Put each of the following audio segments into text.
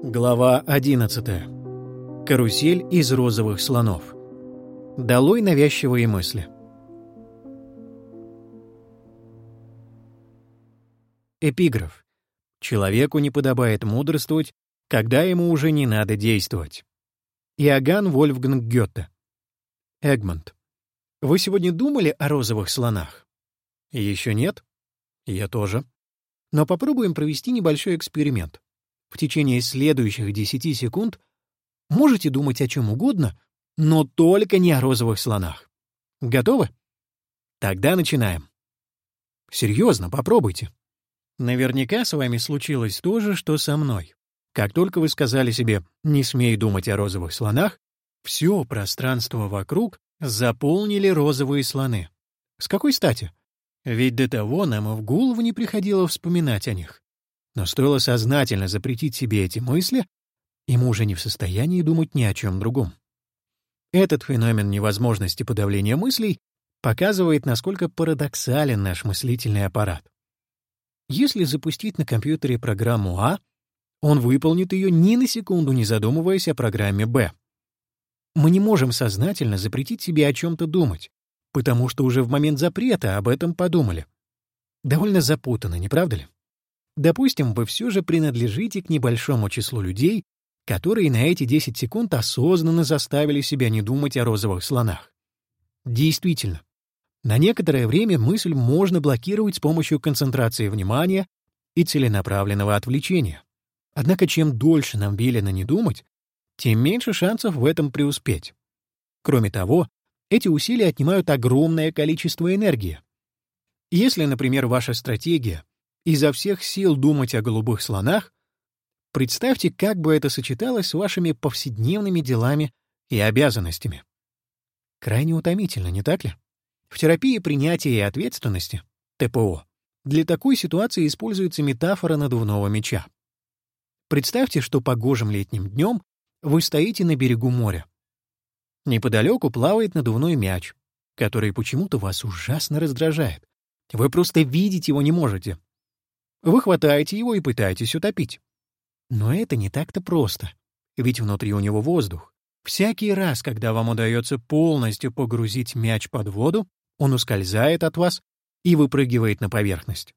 Глава 11. Карусель из розовых слонов. Долой навязчивые мысли. Эпиграф. Человеку не подобает мудрствовать, когда ему уже не надо действовать. Иоганн Вольфганг Гёте. Эгмонт. Вы сегодня думали о розовых слонах? Еще нет? Я тоже. Но попробуем провести небольшой эксперимент. В течение следующих 10 секунд можете думать о чем угодно, но только не о розовых слонах. Готовы? Тогда начинаем. Серьезно, попробуйте. Наверняка с вами случилось то же, что со мной. Как только вы сказали себе «не смей думать о розовых слонах», все пространство вокруг заполнили розовые слоны. С какой стати? Ведь до того нам и в голову не приходило вспоминать о них. Но стоило сознательно запретить себе эти мысли, мы уже не в состоянии думать ни о чем другом. Этот феномен невозможности подавления мыслей показывает, насколько парадоксален наш мыслительный аппарат. Если запустить на компьютере программу А, он выполнит ее ни на секунду не задумываясь о программе Б. Мы не можем сознательно запретить себе о чем-то думать, потому что уже в момент запрета об этом подумали. Довольно запутанно, не правда ли? Допустим, вы все же принадлежите к небольшому числу людей, которые на эти 10 секунд осознанно заставили себя не думать о розовых слонах. Действительно, на некоторое время мысль можно блокировать с помощью концентрации внимания и целенаправленного отвлечения. Однако чем дольше нам велено не думать, тем меньше шансов в этом преуспеть. Кроме того, эти усилия отнимают огромное количество энергии. Если, например, ваша стратегия изо всех сил думать о голубых слонах, представьте, как бы это сочеталось с вашими повседневными делами и обязанностями. Крайне утомительно, не так ли? В терапии принятия и ответственности, ТПО, для такой ситуации используется метафора надувного меча. Представьте, что погожим летним днем вы стоите на берегу моря. Неподалеку плавает надувной мяч, который почему-то вас ужасно раздражает. Вы просто видеть его не можете. Вы хватаете его и пытаетесь утопить. Но это не так-то просто, ведь внутри у него воздух. Всякий раз, когда вам удается полностью погрузить мяч под воду, он ускользает от вас и выпрыгивает на поверхность.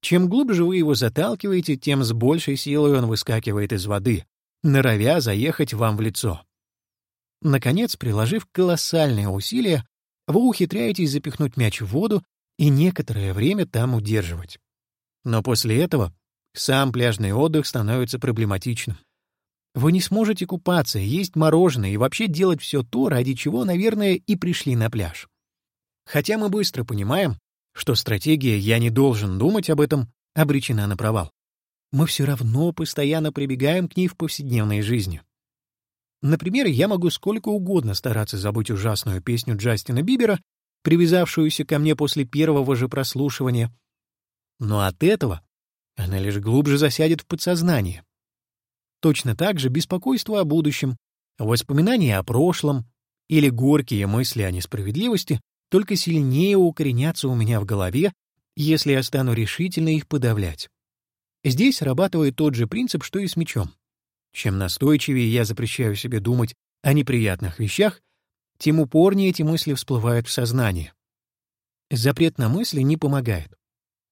Чем глубже вы его заталкиваете, тем с большей силой он выскакивает из воды, норовя заехать вам в лицо. Наконец, приложив колоссальные усилия, вы ухитряетесь запихнуть мяч в воду и некоторое время там удерживать. Но после этого сам пляжный отдых становится проблематичным. Вы не сможете купаться, есть мороженое и вообще делать все то, ради чего, наверное, и пришли на пляж. Хотя мы быстро понимаем, что стратегия «я не должен думать об этом» обречена на провал. Мы все равно постоянно прибегаем к ней в повседневной жизни. Например, я могу сколько угодно стараться забыть ужасную песню Джастина Бибера, привязавшуюся ко мне после первого же прослушивания, но от этого она лишь глубже засядет в подсознание. Точно так же беспокойство о будущем, воспоминания о прошлом или горькие мысли о несправедливости только сильнее укоренятся у меня в голове, если я стану решительно их подавлять. Здесь срабатывает тот же принцип, что и с мечом. Чем настойчивее я запрещаю себе думать о неприятных вещах, тем упорнее эти мысли всплывают в сознание. Запрет на мысли не помогает.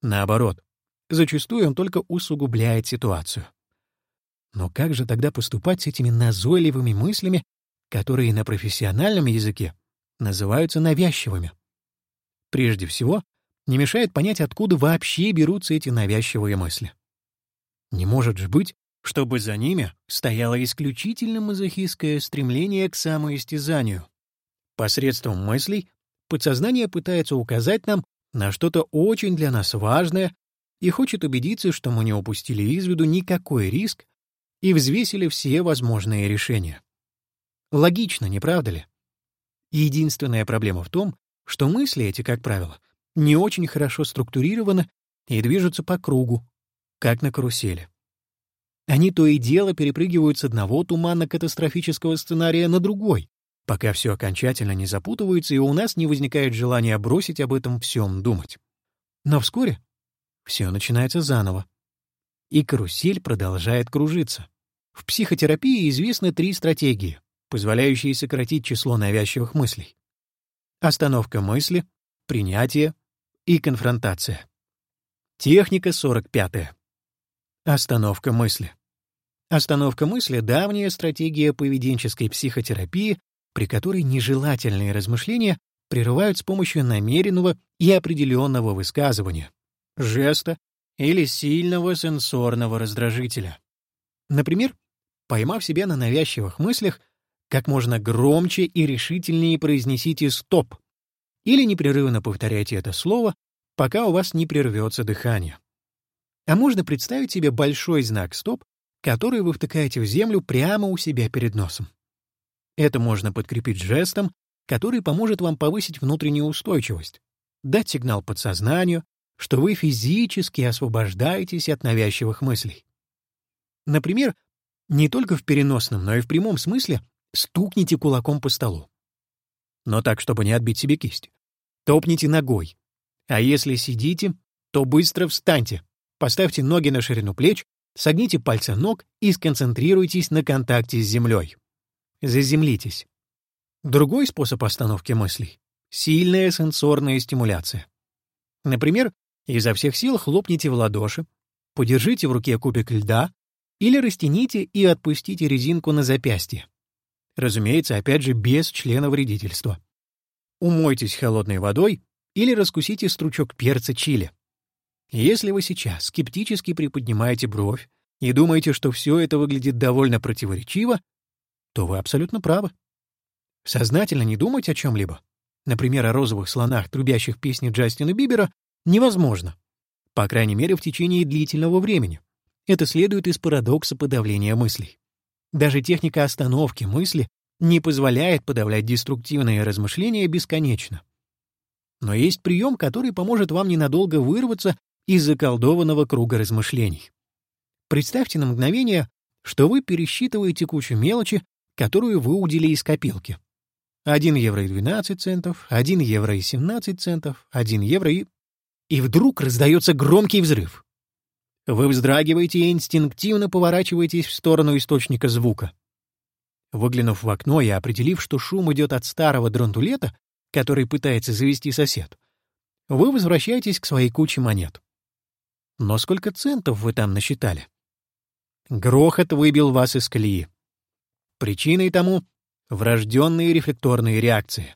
Наоборот, зачастую он только усугубляет ситуацию. Но как же тогда поступать с этими назойливыми мыслями, которые на профессиональном языке называются навязчивыми? Прежде всего, не мешает понять, откуда вообще берутся эти навязчивые мысли. Не может же быть, чтобы за ними стояло исключительно мазохистское стремление к самоистязанию. Посредством мыслей подсознание пытается указать нам на что-то очень для нас важное и хочет убедиться, что мы не упустили из виду никакой риск и взвесили все возможные решения. Логично, не правда ли? Единственная проблема в том, что мысли эти, как правило, не очень хорошо структурированы и движутся по кругу, как на карусели. Они то и дело перепрыгивают с одного туманно-катастрофического сценария на другой, пока все окончательно не запутывается и у нас не возникает желания бросить об этом всем думать. Но вскоре все начинается заново, и карусель продолжает кружиться. В психотерапии известны три стратегии, позволяющие сократить число навязчивых мыслей. Остановка мысли, принятие и конфронтация. Техника 45. Остановка мысли. Остановка мысли — давняя стратегия поведенческой психотерапии, при которой нежелательные размышления прерывают с помощью намеренного и определенного высказывания, жеста или сильного сенсорного раздражителя. Например, поймав себя на навязчивых мыслях, как можно громче и решительнее произнесите «стоп» или непрерывно повторяйте это слово, пока у вас не прервется дыхание. А можно представить себе большой знак «стоп», который вы втыкаете в землю прямо у себя перед носом. Это можно подкрепить жестом, который поможет вам повысить внутреннюю устойчивость, дать сигнал подсознанию, что вы физически освобождаетесь от навязчивых мыслей. Например, не только в переносном, но и в прямом смысле стукните кулаком по столу. Но так, чтобы не отбить себе кисть. Топните ногой. А если сидите, то быстро встаньте, поставьте ноги на ширину плеч, согните пальцы ног и сконцентрируйтесь на контакте с землей. Заземлитесь. Другой способ остановки мыслей — сильная сенсорная стимуляция. Например, изо всех сил хлопните в ладоши, подержите в руке кубик льда или растяните и отпустите резинку на запястье. Разумеется, опять же, без члена вредительства. Умойтесь холодной водой или раскусите стручок перца чили. Если вы сейчас скептически приподнимаете бровь и думаете, что все это выглядит довольно противоречиво, то вы абсолютно правы. Сознательно не думать о чем-либо, например, о розовых слонах, трубящих песни Джастина Бибера, невозможно. По крайней мере, в течение длительного времени. Это следует из парадокса подавления мыслей. Даже техника остановки мысли не позволяет подавлять деструктивные размышления бесконечно. Но есть прием, который поможет вам ненадолго вырваться из заколдованного круга размышлений. Представьте на мгновение, что вы пересчитываете кучу мелочи, которую выудили из копилки. 1 евро и 12 центов, 1 евро и 17 центов, 1 евро и... И вдруг раздается громкий взрыв. Вы вздрагиваете и инстинктивно поворачиваетесь в сторону источника звука. Выглянув в окно и определив, что шум идет от старого дрантулета, который пытается завести сосед, вы возвращаетесь к своей куче монет. Но сколько центов вы там насчитали? Грохот выбил вас из колеи. Причиной тому Врожденные рефлекторные реакции.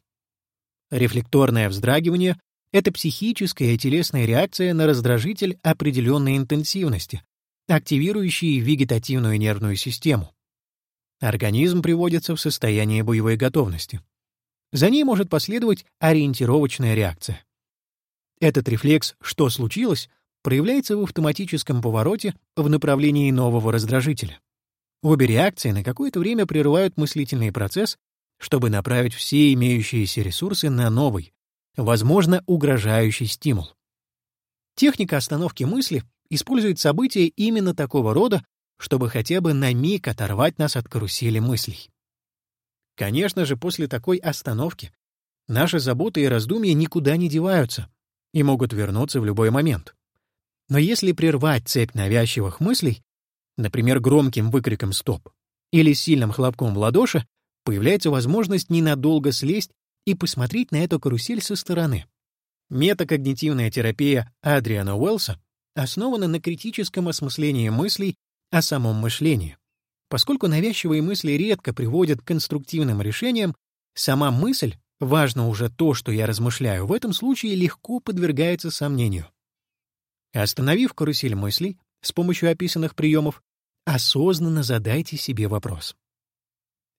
Рефлекторное вздрагивание — это психическая и телесная реакция на раздражитель определенной интенсивности, активирующий вегетативную нервную систему. Организм приводится в состояние боевой готовности. За ней может последовать ориентировочная реакция. Этот рефлекс «что случилось?» проявляется в автоматическом повороте в направлении нового раздражителя. Обе реакции на какое-то время прерывают мыслительный процесс, чтобы направить все имеющиеся ресурсы на новый, возможно, угрожающий стимул. Техника остановки мысли использует события именно такого рода, чтобы хотя бы на миг оторвать нас от карусели мыслей. Конечно же, после такой остановки наши заботы и раздумья никуда не деваются и могут вернуться в любой момент. Но если прервать цепь навязчивых мыслей, например, громким выкриком «стоп» или сильным хлопком в ладоши, появляется возможность ненадолго слезть и посмотреть на эту карусель со стороны. Метакогнитивная терапия Адриана Уэллса основана на критическом осмыслении мыслей о самом мышлении. Поскольку навязчивые мысли редко приводят к конструктивным решениям, сама мысль, важно уже то, что я размышляю, в этом случае легко подвергается сомнению. Остановив карусель мыслей, с помощью описанных приемов, осознанно задайте себе вопрос.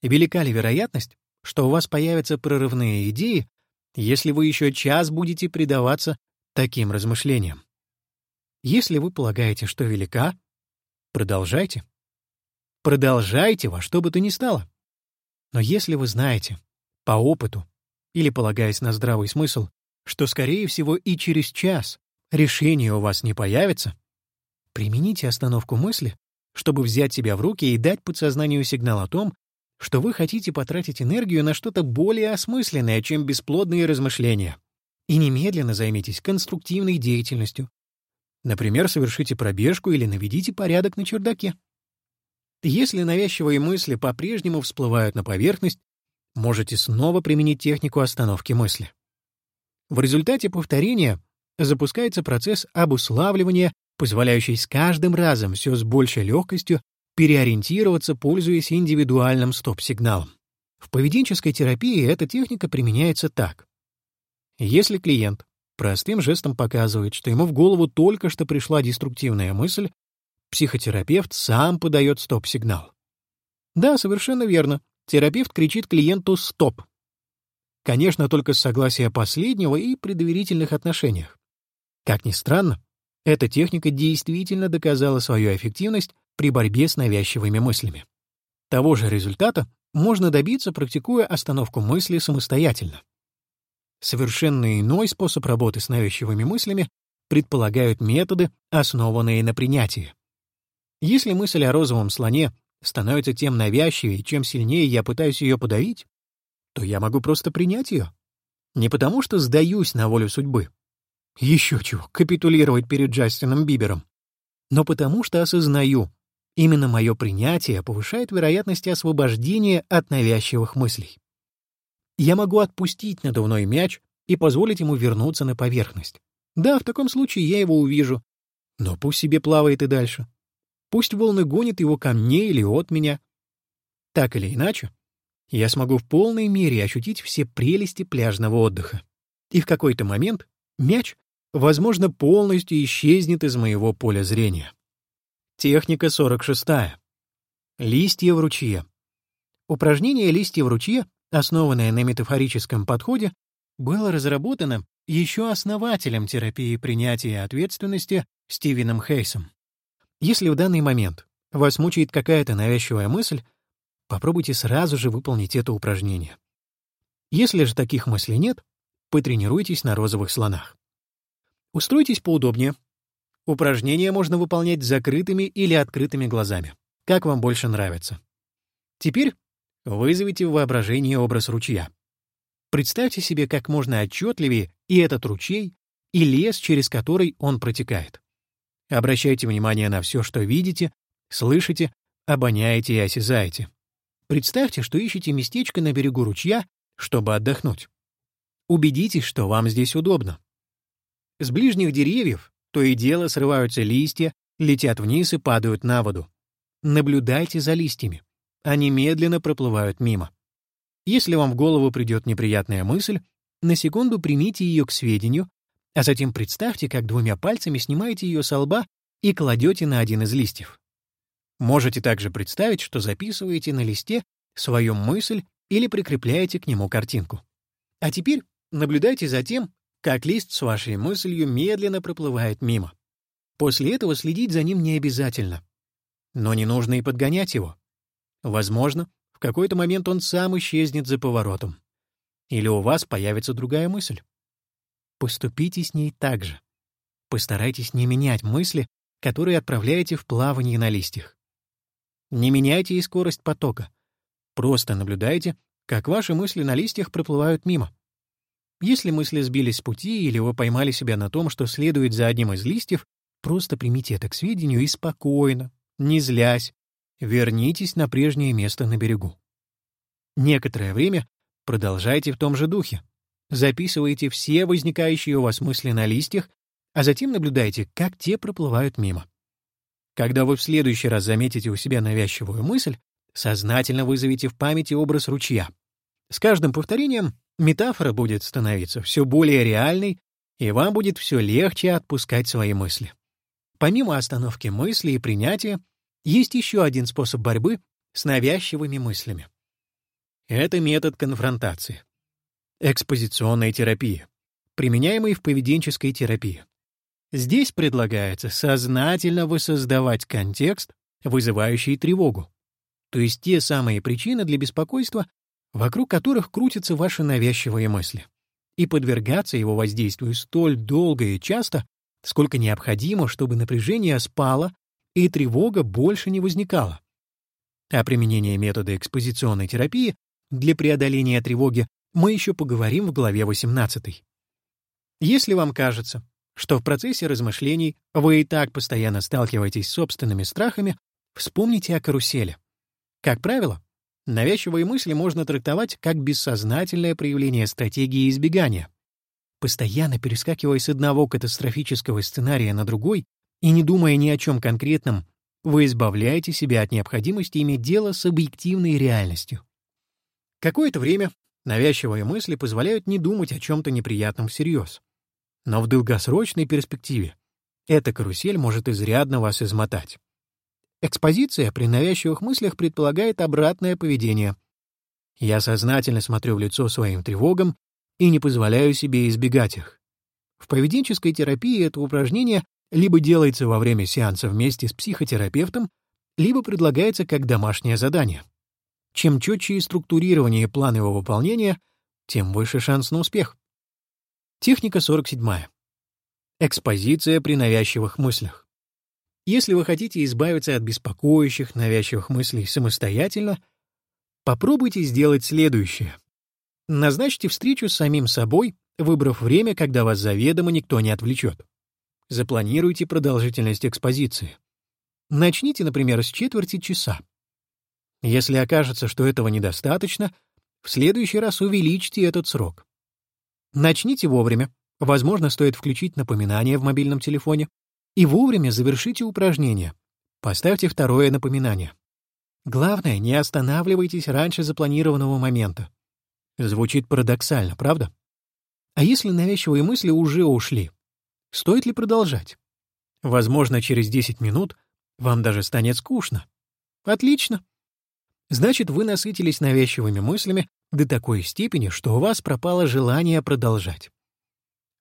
Велика ли вероятность, что у вас появятся прорывные идеи, если вы еще час будете предаваться таким размышлениям? Если вы полагаете, что велика, продолжайте. Продолжайте во что бы то ни стало. Но если вы знаете, по опыту, или полагаясь на здравый смысл, что, скорее всего, и через час решение у вас не появится, Примените остановку мысли, чтобы взять себя в руки и дать подсознанию сигнал о том, что вы хотите потратить энергию на что-то более осмысленное, чем бесплодные размышления. И немедленно займитесь конструктивной деятельностью. Например, совершите пробежку или наведите порядок на чердаке. Если навязчивые мысли по-прежнему всплывают на поверхность, можете снова применить технику остановки мысли. В результате повторения запускается процесс обуславливания, позволяющий с каждым разом все с большей легкостью переориентироваться, пользуясь индивидуальным стоп-сигналом. В поведенческой терапии эта техника применяется так. Если клиент простым жестом показывает, что ему в голову только что пришла деструктивная мысль, психотерапевт сам подает стоп-сигнал. Да, совершенно верно. Терапевт кричит клиенту «стоп». Конечно, только с согласия последнего и при доверительных отношениях. Как ни странно, эта техника действительно доказала свою эффективность при борьбе с навязчивыми мыслями. Того же результата можно добиться, практикуя остановку мысли самостоятельно. Совершенно иной способ работы с навязчивыми мыслями предполагают методы, основанные на принятии. Если мысль о розовом слоне становится тем навязчивее, чем сильнее я пытаюсь ее подавить, то я могу просто принять ее. Не потому что сдаюсь на волю судьбы. Еще чего, капитулировать перед Джастином Бибером. Но потому что осознаю, именно мое принятие повышает вероятность освобождения от навязчивых мыслей. Я могу отпустить надувной мяч и позволить ему вернуться на поверхность. Да, в таком случае я его увижу, но пусть себе плавает и дальше. Пусть волны гонят его ко мне или от меня. Так или иначе, я смогу в полной мере ощутить все прелести пляжного отдыха. И в какой-то момент мяч, возможно, полностью исчезнет из моего поля зрения. Техника 46. Листья в ручье. Упражнение «Листья в ручье», основанное на метафорическом подходе, было разработано еще основателем терапии принятия ответственности Стивеном Хейсом. Если в данный момент вас мучает какая-то навязчивая мысль, попробуйте сразу же выполнить это упражнение. Если же таких мыслей нет, потренируйтесь на розовых слонах. Устройтесь поудобнее. Упражнение можно выполнять закрытыми или открытыми глазами, как вам больше нравится. Теперь вызовите в воображении образ ручья. Представьте себе как можно отчетливее и этот ручей, и лес, через который он протекает. Обращайте внимание на все, что видите, слышите, обоняете и осязаете. Представьте, что ищете местечко на берегу ручья, чтобы отдохнуть. Убедитесь, что вам здесь удобно. С ближних деревьев то и дело срываются листья, летят вниз и падают на воду. Наблюдайте за листьями. Они медленно проплывают мимо. Если вам в голову придет неприятная мысль, на секунду примите ее к сведению а затем представьте, как двумя пальцами снимаете ее со лба и кладете на один из листьев. Можете также представить, что записываете на листе свою мысль или прикрепляете к нему картинку. А теперь наблюдайте за тем, как лист с вашей мыслью медленно проплывает мимо. После этого следить за ним не обязательно. Но не нужно и подгонять его. Возможно, в какой-то момент он сам исчезнет за поворотом. Или у вас появится другая мысль. Поступите с ней так же. Постарайтесь не менять мысли, которые отправляете в плавание на листьях. Не меняйте и скорость потока. Просто наблюдайте, как ваши мысли на листьях проплывают мимо. Если мысли сбились с пути или вы поймали себя на том, что следует за одним из листьев, просто примите это к сведению и спокойно, не злясь, вернитесь на прежнее место на берегу. Некоторое время продолжайте в том же духе. Записывайте все возникающие у вас мысли на листьях, а затем наблюдайте, как те проплывают мимо. Когда вы в следующий раз заметите у себя навязчивую мысль, сознательно вызовите в памяти образ ручья. С каждым повторением метафора будет становиться все более реальной, и вам будет все легче отпускать свои мысли. Помимо остановки мысли и принятия, есть еще один способ борьбы с навязчивыми мыслями. Это метод конфронтации. Экспозиционная терапия, применяемая в поведенческой терапии. Здесь предлагается сознательно воссоздавать контекст, вызывающий тревогу, то есть те самые причины для беспокойства, вокруг которых крутятся ваши навязчивые мысли, и подвергаться его воздействию столь долго и часто, сколько необходимо, чтобы напряжение спало и тревога больше не возникала. О применении метода экспозиционной терапии для преодоления тревоги мы еще поговорим в главе 18. Если вам кажется, что в процессе размышлений вы и так постоянно сталкиваетесь с собственными страхами, Вспомните о карусели. Как правило, навязчивые мысли можно трактовать как бессознательное проявление стратегии избегания. Постоянно перескакивая с одного катастрофического сценария на другой и не думая ни о чем конкретном, вы избавляете себя от необходимости иметь дело с объективной реальностью. Какое-то время навязчивые мысли позволяют не думать о чем-то неприятном всерьез. Но в долгосрочной перспективе эта карусель может изрядно вас измотать. Экспозиция при навязчивых мыслях предполагает обратное поведение. Я сознательно смотрю в лицо своим тревогам и не позволяю себе избегать их. В поведенческой терапии это упражнение либо делается во время сеанса вместе с психотерапевтом, либо предлагается как домашнее задание. Чем четче и структурирование план его выполнения, тем выше шанс на успех. Техника 47. Экспозиция при навязчивых мыслях. Если вы хотите избавиться от беспокоящих, навязчивых мыслей самостоятельно, попробуйте сделать следующее. Назначьте встречу с самим собой, выбрав время, когда вас заведомо никто не отвлечет. Запланируйте продолжительность экспозиции. Начните, например, с четверти часа. Если окажется, что этого недостаточно, в следующий раз увеличьте этот срок. Начните вовремя. Возможно, стоит включить напоминание в мобильном телефоне. И вовремя завершите упражнение. Поставьте второе напоминание. Главное, не останавливайтесь раньше запланированного момента. Звучит парадоксально, правда? А если навязчивые мысли уже ушли? Стоит ли продолжать? Возможно, через 10 минут вам даже станет скучно. Отлично. Значит, вы насытились навязчивыми мыслями до такой степени, что у вас пропало желание продолжать.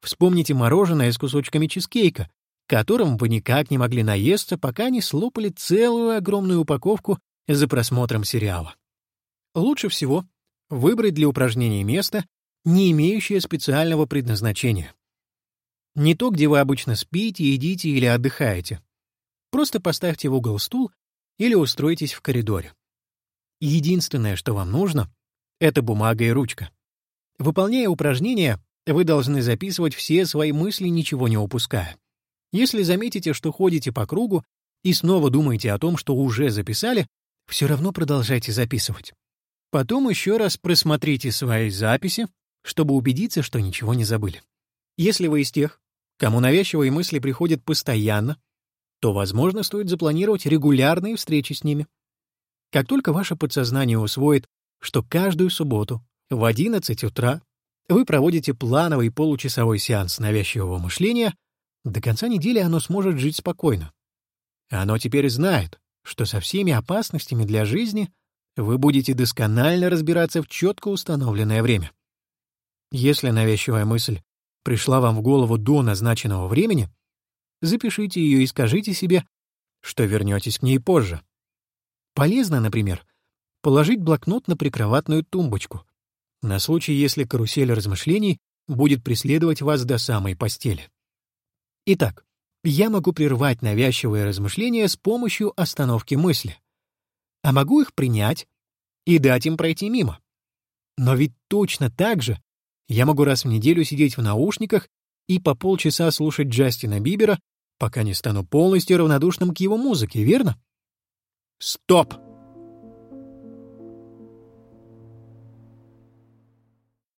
Вспомните мороженое с кусочками чизкейка, которым вы никак не могли наесться, пока не слопали целую огромную упаковку за просмотром сериала. Лучше всего выбрать для упражнений место, не имеющее специального предназначения. Не то, где вы обычно спите, едите или отдыхаете. Просто поставьте в угол стул или устройтесь в коридоре. Единственное, что вам нужно, — это бумага и ручка. Выполняя упражнения, вы должны записывать все свои мысли, ничего не упуская. Если заметите, что ходите по кругу и снова думаете о том, что уже записали, все равно продолжайте записывать. Потом еще раз просмотрите свои записи, чтобы убедиться, что ничего не забыли. Если вы из тех, кому навязчивые мысли приходят постоянно, то, возможно, стоит запланировать регулярные встречи с ними. Как только ваше подсознание усвоит, что каждую субботу в 11 утра вы проводите плановый получасовой сеанс навязчивого мышления, до конца недели оно сможет жить спокойно. Оно теперь знает, что со всеми опасностями для жизни вы будете досконально разбираться в четко установленное время. Если навязчивая мысль пришла вам в голову до назначенного времени, запишите ее и скажите себе, что вернетесь к ней позже. Полезно, например, положить блокнот на прикроватную тумбочку, на случай, если карусель размышлений будет преследовать вас до самой постели. Итак, я могу прервать навязчивые размышления с помощью остановки мысли, а могу их принять и дать им пройти мимо. Но ведь точно так же я могу раз в неделю сидеть в наушниках и по полчаса слушать Джастина Бибера, пока не стану полностью равнодушным к его музыке, верно? Стоп!